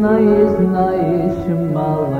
Знаешь, знаешь, мало.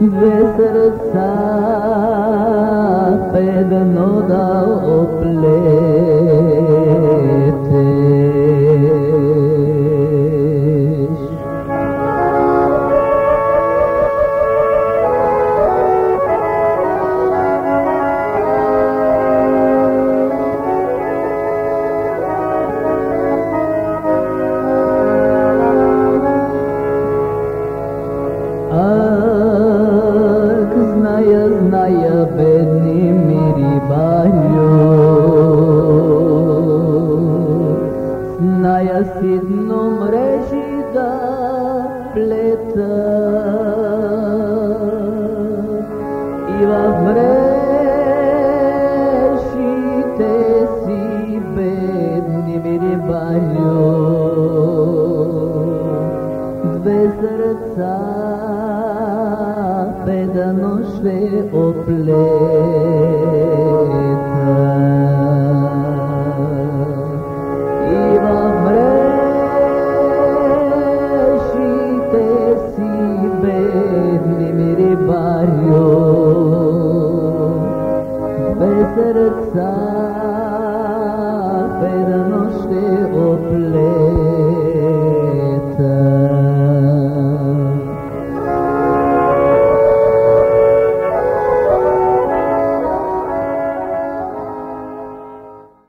две сърца педано да оплетеш. Зная си дно мрежи да плета. И в мрежите си, бедни мири балю, две сърца педано ще оплетеш. sun.